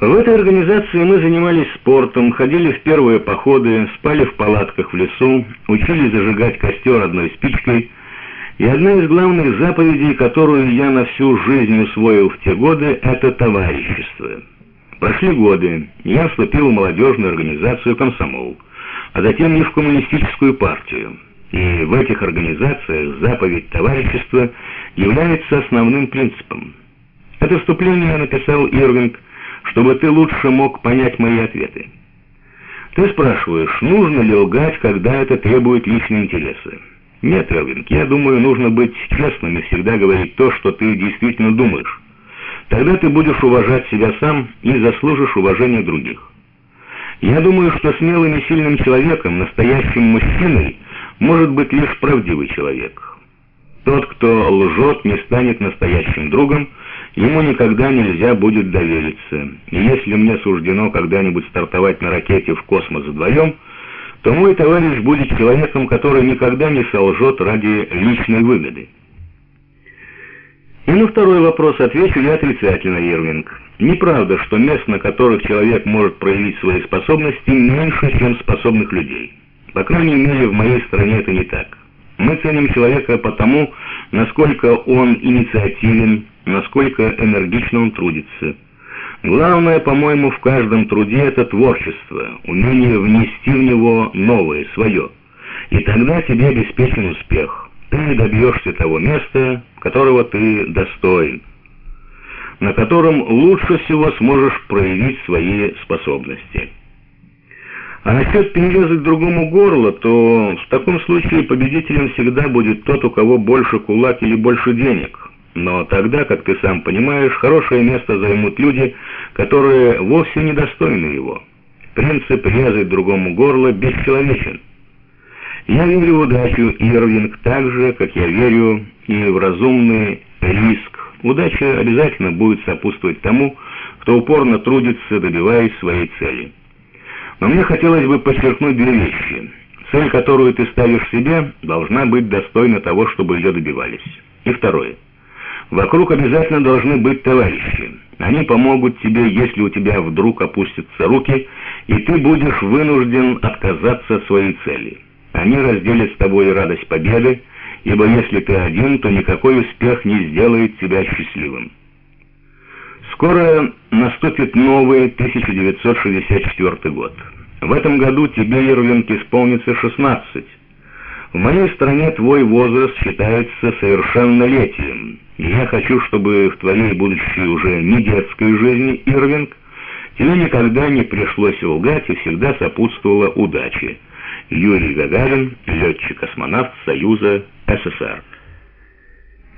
В этой организации мы занимались спортом, ходили в первые походы, спали в палатках в лесу, учили зажигать костер одной спичкой. И одна из главных заповедей, которую я на всю жизнь усвоил в те годы, это товарищество. Прошли годы, я вступил в молодежную организацию «Комсомол», а затем и в коммунистическую партию. И в этих организациях заповедь товарищества является основным принципом. Это вступление написал Ирвинг, чтобы ты лучше мог понять мои ответы. Ты спрашиваешь, нужно ли лгать, когда это требует личные интересы. Нет, Ирвинг, я думаю, нужно быть честным и всегда говорить то, что ты действительно думаешь. Тогда ты будешь уважать себя сам и заслужишь уважения других. Я думаю, что смелым и сильным человеком, настоящим мужчиной, может быть лишь правдивый человек. Тот, кто лжет, не станет настоящим другом, ему никогда нельзя будет довериться. И если мне суждено когда-нибудь стартовать на ракете в космос вдвоем, то мой товарищ будет человеком, который никогда не солжет ради личной выгоды. И на второй вопрос отвечу я отрицательно, Ирвинг. Неправда, что мест, на которых человек может проявить свои способности, меньше, чем способных людей. По крайней мере, в моей стране это не так. Мы ценим человека потому, насколько он инициативен, насколько энергично он трудится. Главное, по-моему, в каждом труде это творчество, умение внести в него новое, свое. И тогда тебе обеспечен успех. Ты добьешься того места, которого ты достоин, на котором лучше всего сможешь проявить свои способности. А насчет перерезать другому горло, то в таком случае победителем всегда будет тот, у кого больше кулак или больше денег. Но тогда, как ты сам понимаешь, хорошее место займут люди, которые вовсе не достойны его. Принцип резать другому горло бесчеловечен. Я верю в удачу, Ирвинг, так же, как я верю и в разумный риск. Удача обязательно будет сопутствовать тому, кто упорно трудится, добиваясь своей цели. Но мне хотелось бы подчеркнуть две вещи. Цель, которую ты ставишь себе, должна быть достойна того, чтобы ее добивались. И второе. Вокруг обязательно должны быть товарищи. Они помогут тебе, если у тебя вдруг опустятся руки, и ты будешь вынужден отказаться от своей цели. Они разделят с тобой радость победы, ибо если ты один, то никакой успех не сделает тебя счастливым. Скоро наступит новый 1964 год. В этом году тебе, Ирвинг, исполнится 16. В моей стране твой возраст считается совершеннолетием. Я хочу, чтобы в твоей будущей уже не детской жизни, Ирвинг, тебе никогда не пришлось лгать и всегда сопутствовала удача. Юрий Гагарин, летчик-космонавт Союза СССР.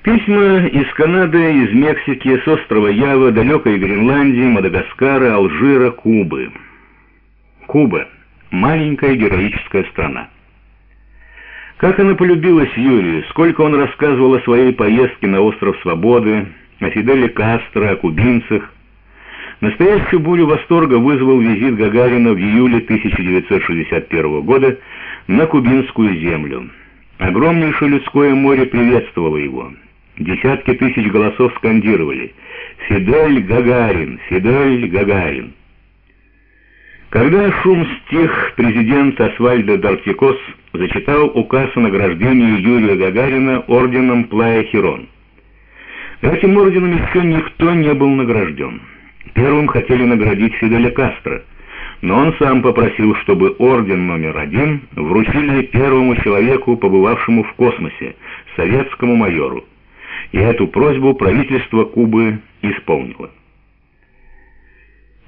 Письма из Канады, из Мексики, с острова Ява, далекой Гренландии, Мадагаскара, Алжира, Кубы. Куба. Маленькая героическая страна. Как она полюбилась Юрию, сколько он рассказывал о своей поездке на остров Свободы, о Фиделе Кастро, о кубинцах. Настоящую бурю восторга вызвал визит Гагарина в июле 1961 года на кубинскую землю. Огромнейшее людское море приветствовало его. Десятки тысяч голосов скандировали «Фидель Гагарин! Фидель Гагарин!». Когда шум стих, президент Асвальдо Дартикос зачитал указ о награждении Юрия Гагарина орденом Плая Херон. Этим орденом еще никто не был награжден. Первым хотели наградить Фиделя Кастро, но он сам попросил, чтобы орден номер один вручили первому человеку, побывавшему в космосе, советскому майору и эту просьбу правительство Кубы исполнило.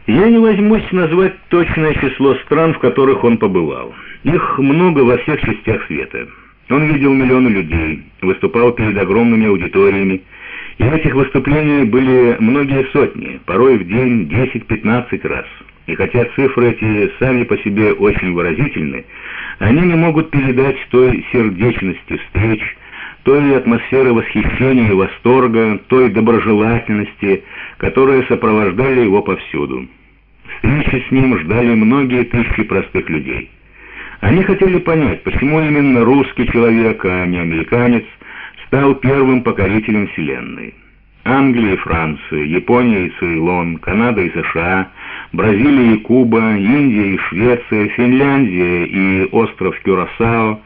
Я не возьмусь назвать точное число стран, в которых он побывал. Их много во всех частях света. Он видел миллионы людей, выступал перед огромными аудиториями, и этих выступлениях были многие сотни, порой в день 10-15 раз. И хотя цифры эти сами по себе очень выразительны, они не могут передать той сердечности встреч, той атмосферы восхищения и восторга, той доброжелательности, которые сопровождали его повсюду. Встречи с ним ждали многие тысячи простых людей. Они хотели понять, почему именно русский человек, а не американец, стал первым покорителем Вселенной. Англия и Франция, Япония и Цейлон, Канада и США, Бразилия и Куба, Индия и Швеция, Финляндия и остров Кюрасао,